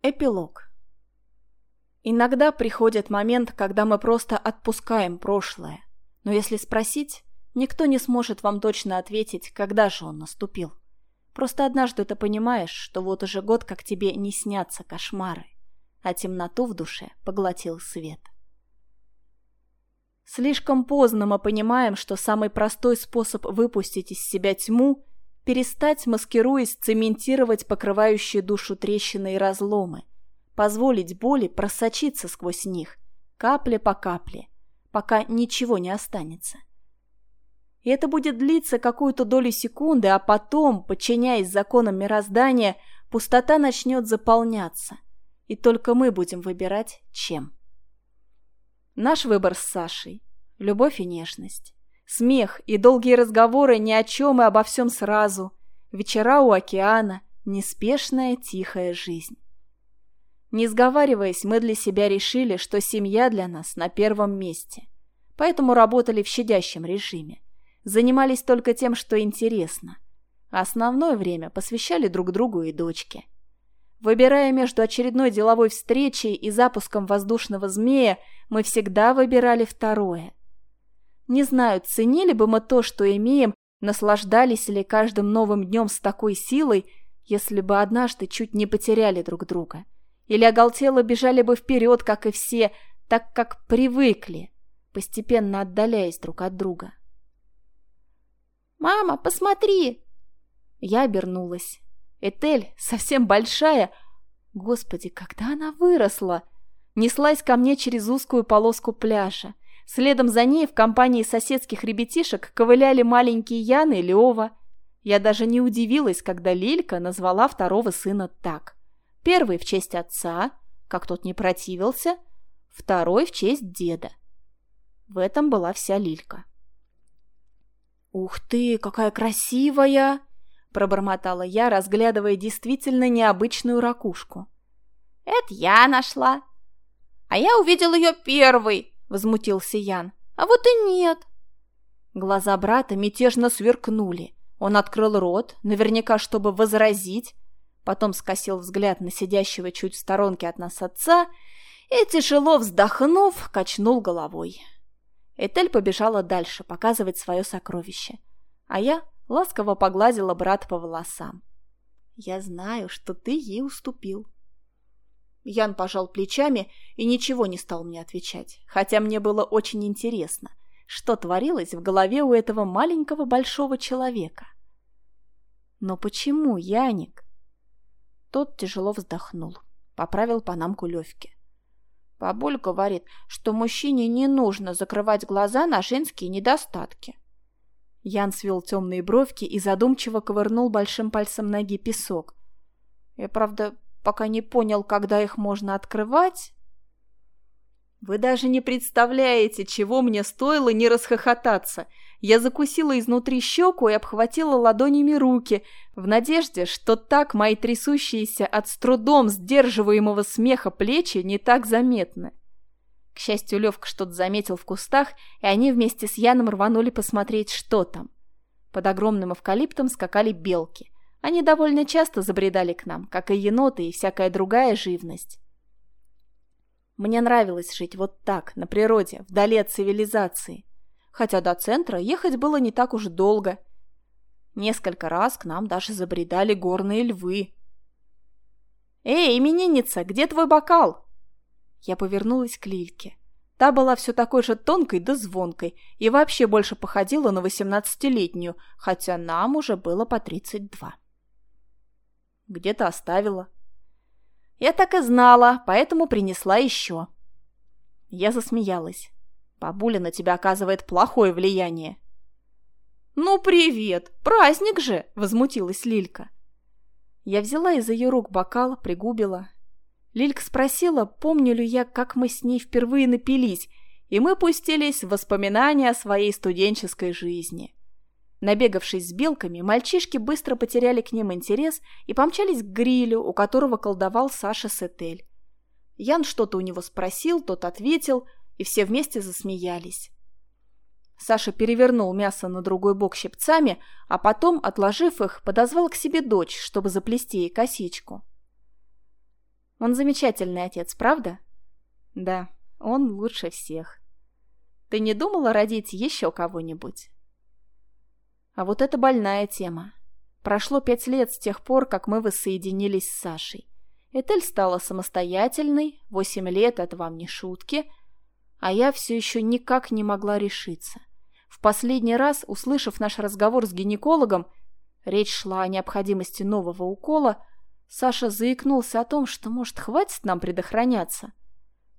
Эпилог. Иногда приходит момент, когда мы просто отпускаем прошлое. Но если спросить, никто не сможет вам точно ответить, когда же он наступил. Просто однажды ты понимаешь, что вот уже год, как тебе не снятся кошмары, а темноту в душе поглотил свет. Слишком поздно мы понимаем, что самый простой способ выпустить из себя тьму перестать, маскируясь, цементировать покрывающие душу трещины и разломы, позволить боли просочиться сквозь них, капля по капле, пока ничего не останется. И это будет длиться какую-то долю секунды, а потом, подчиняясь законам мироздания, пустота начнет заполняться, и только мы будем выбирать, чем. Наш выбор с Сашей – любовь и нежность. Смех и долгие разговоры ни о чем и обо всем сразу. Вечера у океана, неспешная тихая жизнь. Не сговариваясь, мы для себя решили, что семья для нас на первом месте. Поэтому работали в щадящем режиме. Занимались только тем, что интересно. основное время посвящали друг другу и дочке. Выбирая между очередной деловой встречей и запуском воздушного змея, мы всегда выбирали второе. Не знаю, ценили бы мы то, что имеем, наслаждались ли каждым новым днем с такой силой, если бы однажды чуть не потеряли друг друга. Или оголтело бежали бы вперед, как и все, так как привыкли, постепенно отдаляясь друг от друга. «Мама, посмотри!» Я обернулась. Этель, совсем большая, господи, когда она выросла, неслась ко мне через узкую полоску пляжа. Следом за ней в компании соседских ребятишек ковыляли маленькие Яна и Лева. Я даже не удивилась, когда Лилька назвала второго сына так. Первый в честь отца, как тот не противился, второй в честь деда. В этом была вся Лилька. «Ух ты, какая красивая!» – пробормотала я, разглядывая действительно необычную ракушку. «Это я нашла. А я увидел ее первый!» – возмутился Ян. «А вот и нет!» Глаза брата мятежно сверкнули. Он открыл рот, наверняка, чтобы возразить, потом скосил взгляд на сидящего чуть в сторонке от нас отца и, тяжело вздохнув, качнул головой. Этель побежала дальше показывать свое сокровище, а я ласково погладила брата по волосам. «Я знаю, что ты ей уступил». Ян пожал плечами и ничего не стал мне отвечать, хотя мне было очень интересно, что творилось в голове у этого маленького большого человека. «Но почему, Яник?» Тот тяжело вздохнул, поправил панамку Левки. Бабуль говорит, что мужчине не нужно закрывать глаза на женские недостатки. Ян свел темные бровки и задумчиво ковырнул большим пальцем ноги песок. Я, правда, пока не понял, когда их можно открывать. Вы даже не представляете, чего мне стоило не расхохотаться. Я закусила изнутри щеку и обхватила ладонями руки, в надежде, что так мои трясущиеся от с трудом сдерживаемого смеха плечи не так заметны. К счастью, Левка что-то заметил в кустах, и они вместе с Яном рванули посмотреть, что там. Под огромным эвкалиптом скакали белки. Они довольно часто забредали к нам, как и еноты и всякая другая живность. Мне нравилось жить вот так, на природе, вдали от цивилизации. Хотя до центра ехать было не так уж долго. Несколько раз к нам даже забредали горные львы. «Эй, именинница, где твой бокал?» Я повернулась к Лильке. Та была все такой же тонкой да звонкой и вообще больше походила на восемнадцатилетнюю, хотя нам уже было по тридцать два. «Где-то оставила». «Я так и знала, поэтому принесла еще». Я засмеялась. «Бабуля на тебя оказывает плохое влияние». «Ну, привет! Праздник же!» – возмутилась Лилька. Я взяла из ее рук бокал, пригубила, Лилька спросила, помню ли я, как мы с ней впервые напились, и мы пустились в воспоминания о своей студенческой жизни. Набегавшись с белками, мальчишки быстро потеряли к ним интерес и помчались к грилю, у которого колдовал Саша Сетель. Ян что-то у него спросил, тот ответил, и все вместе засмеялись. Саша перевернул мясо на другой бок щипцами, а потом, отложив их, подозвал к себе дочь, чтобы заплести ей косичку. Он замечательный отец, правда? Да, он лучше всех. Ты не думала родить еще кого-нибудь? А вот это больная тема. Прошло пять лет с тех пор, как мы воссоединились с Сашей. Этель стала самостоятельной, восемь лет — это вам не шутки, а я все еще никак не могла решиться. В последний раз, услышав наш разговор с гинекологом, речь шла о необходимости нового укола, Саша заикнулся о том, что, может, хватит нам предохраняться.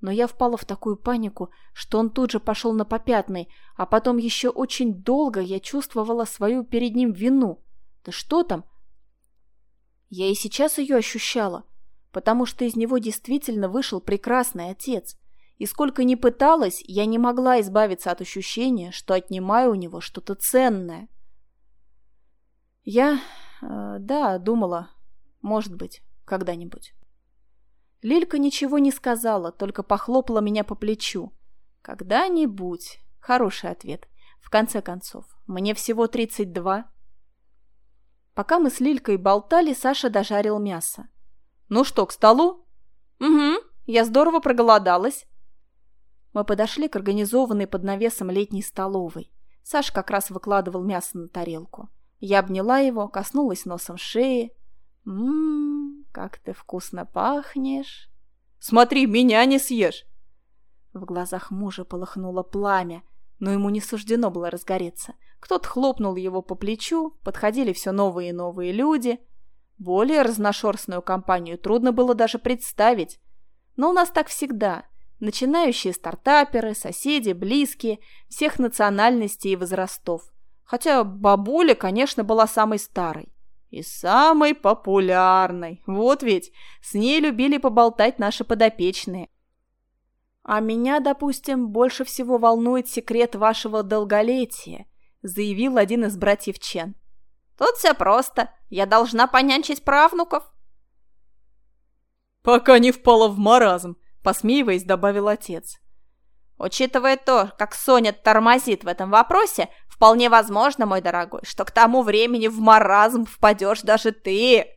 Но я впала в такую панику, что он тут же пошел на попятный, а потом еще очень долго я чувствовала свою перед ним вину. Да что там? Я и сейчас ее ощущала, потому что из него действительно вышел прекрасный отец. И сколько ни пыталась, я не могла избавиться от ощущения, что отнимаю у него что-то ценное. Я, э, да, думала, может быть, когда-нибудь. Лилька ничего не сказала, только похлопала меня по плечу. Когда-нибудь. Хороший ответ. В конце концов, мне всего 32. Пока мы с Лилькой болтали, Саша дожарил мясо. «Ну что, к столу?» «Угу, я здорово проголодалась». Мы подошли к организованной под навесом летней столовой. Саша как раз выкладывал мясо на тарелку. Я обняла его, коснулась носом шеи. «Ммм, как ты вкусно пахнешь!» «Смотри, меня не съешь!» В глазах мужа полыхнуло пламя, но ему не суждено было разгореться. Кто-то хлопнул его по плечу, подходили все новые и новые люди. Более разношерстную компанию трудно было даже представить. Но у нас так всегда. Начинающие стартаперы, соседи, близкие, всех национальностей и возрастов. Хотя бабуля, конечно, была самой старой. И самой популярной. Вот ведь, с ней любили поболтать наши подопечные. А меня, допустим, больше всего волнует секрет вашего долголетия, заявил один из братьев Чен. Тут все просто. Я должна понянчить правнуков. Пока не впала в маразм, посмеиваясь, добавил отец. Учитывая то, как Соня тормозит в этом вопросе, вполне возможно, мой дорогой, что к тому времени в маразм впадешь даже ты.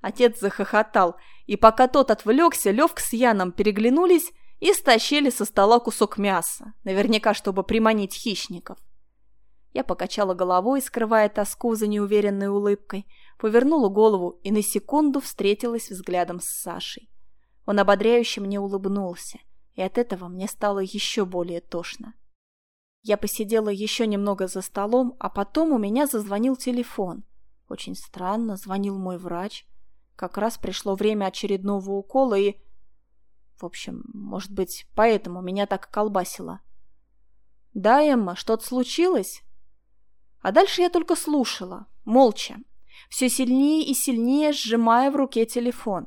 Отец захохотал, и пока тот отвлекся, Левка с Яном переглянулись и стащили со стола кусок мяса, наверняка, чтобы приманить хищников. Я покачала головой, скрывая тоску за неуверенной улыбкой, повернула голову и на секунду встретилась взглядом с Сашей. Он ободряюще мне улыбнулся, и от этого мне стало еще более тошно. Я посидела еще немного за столом, а потом у меня зазвонил телефон. Очень странно, звонил мой врач. Как раз пришло время очередного укола и... В общем, может быть, поэтому меня так колбасило. «Да, Эмма, что-то случилось?» А дальше я только слушала, молча, все сильнее и сильнее сжимая в руке телефон.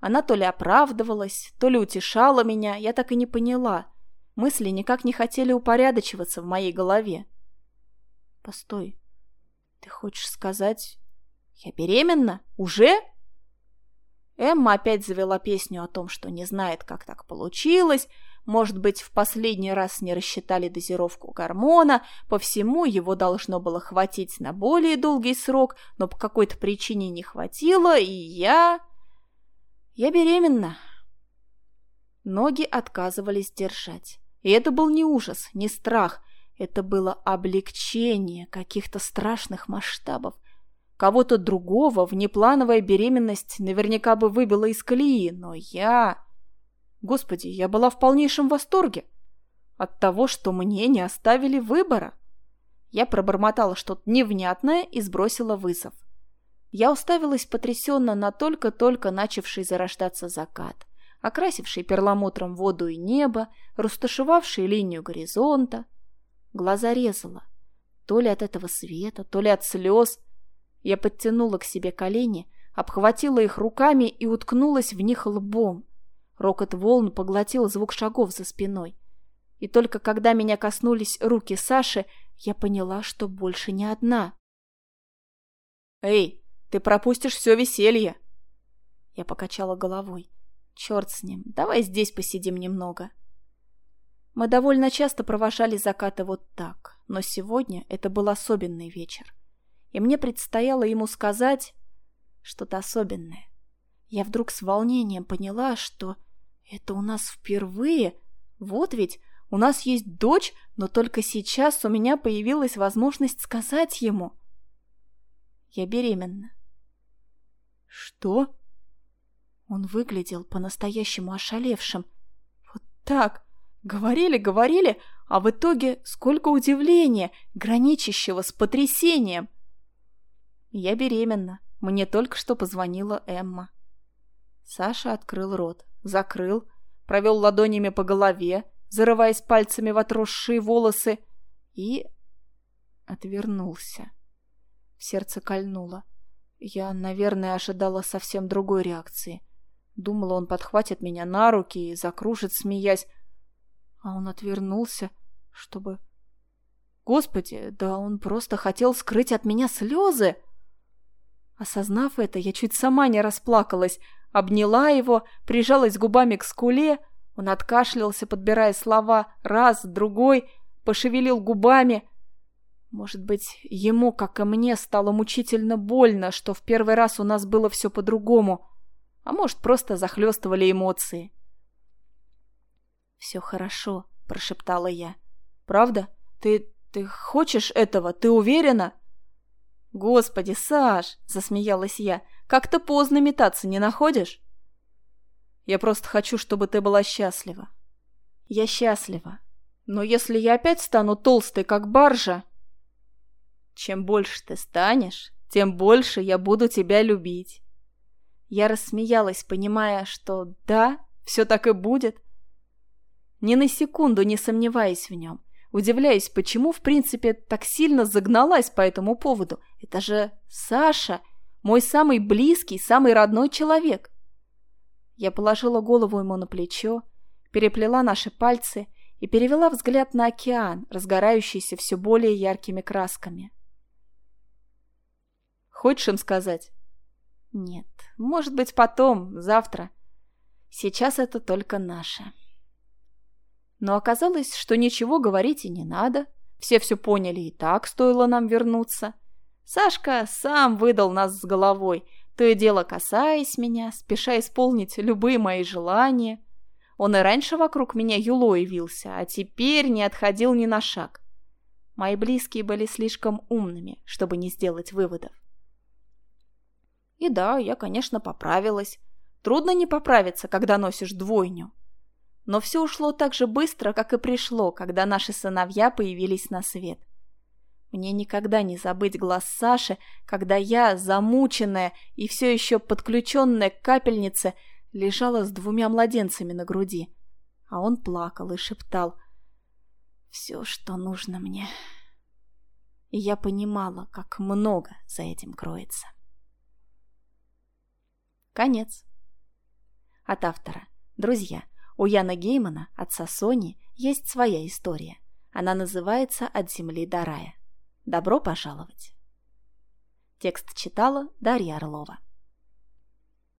Она то ли оправдывалась, то ли утешала меня, я так и не поняла. Мысли никак не хотели упорядочиваться в моей голове. «Постой, ты хочешь сказать, я беременна? Уже?» Эмма опять завела песню о том, что не знает, как так получилось, может быть, в последний раз не рассчитали дозировку гормона, по всему его должно было хватить на более долгий срок, но по какой-то причине не хватило, и я... Я беременна. Ноги отказывались держать. И это был не ужас, не страх, это было облегчение каких-то страшных масштабов. Кого-то другого внеплановая беременность наверняка бы выбила из колеи, но я... Господи, я была в полнейшем восторге от того, что мне не оставили выбора. Я пробормотала что-то невнятное и сбросила вызов. Я уставилась потрясенно на только-только начавший зарождаться закат, окрасивший перламутром воду и небо, растушевавший линию горизонта. Глаза резала. То ли от этого света, то ли от слез. Я подтянула к себе колени, обхватила их руками и уткнулась в них лбом. Рокот волн поглотил звук шагов за спиной. И только когда меня коснулись руки Саши, я поняла, что больше не одна. «Эй, ты пропустишь все веселье!» Я покачала головой. «Черт с ним, давай здесь посидим немного». Мы довольно часто провожали закаты вот так, но сегодня это был особенный вечер. И мне предстояло ему сказать что-то особенное. Я вдруг с волнением поняла, что это у нас впервые. Вот ведь у нас есть дочь, но только сейчас у меня появилась возможность сказать ему. Я беременна. Что? Он выглядел по-настоящему ошалевшим. Вот так. Говорили, говорили, а в итоге сколько удивления, граничащего с потрясением. Я беременна. Мне только что позвонила Эмма. Саша открыл рот, закрыл, провел ладонями по голове, зарываясь пальцами в отросшие волосы, и отвернулся. Сердце кольнуло. Я, наверное, ожидала совсем другой реакции. Думала, он подхватит меня на руки и закружит, смеясь. А он отвернулся, чтобы... Господи, да он просто хотел скрыть от меня слезы! Осознав это, я чуть сама не расплакалась, обняла его, прижалась губами к скуле. Он откашлялся, подбирая слова, раз, другой, пошевелил губами. Может быть, ему, как и мне, стало мучительно больно, что в первый раз у нас было все по-другому, а может, просто захлестывали эмоции. «Все хорошо», — прошептала я. «Правда? Ты... ты хочешь этого? Ты уверена?» «Господи, Саш!» – засмеялась я. «Как-то поздно метаться, не находишь?» «Я просто хочу, чтобы ты была счастлива». «Я счастлива. Но если я опять стану толстой, как баржа...» «Чем больше ты станешь, тем больше я буду тебя любить». Я рассмеялась, понимая, что да, все так и будет. Ни на секунду не сомневаясь в нем. Удивляюсь, почему, в принципе, так сильно загналась по этому поводу. Это же Саша, мой самый близкий, самый родной человек. Я положила голову ему на плечо, переплела наши пальцы и перевела взгляд на океан, разгорающийся все более яркими красками. Хочешь им сказать? Нет, может быть, потом, завтра. Сейчас это только наше. Но оказалось, что ничего говорить и не надо. Все все поняли и так, стоило нам вернуться. Сашка сам выдал нас с головой, то и дело касаясь меня, спеша исполнить любые мои желания. Он и раньше вокруг меня юлой вился, а теперь не отходил ни на шаг. Мои близкие были слишком умными, чтобы не сделать выводов. И да, я, конечно, поправилась. Трудно не поправиться, когда носишь двойню. Но все ушло так же быстро, как и пришло, когда наши сыновья появились на свет. Мне никогда не забыть глаз Саши, когда я, замученная и все еще подключенная к капельнице, лежала с двумя младенцами на груди. А он плакал и шептал «Все, что нужно мне». И я понимала, как много за этим кроется. Конец. От автора. Друзья, у Яна Геймана, отца Сони, есть своя история. Она называется «От земли до рая». Добро пожаловать! Текст читала Дарья Орлова.